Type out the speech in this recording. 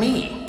me.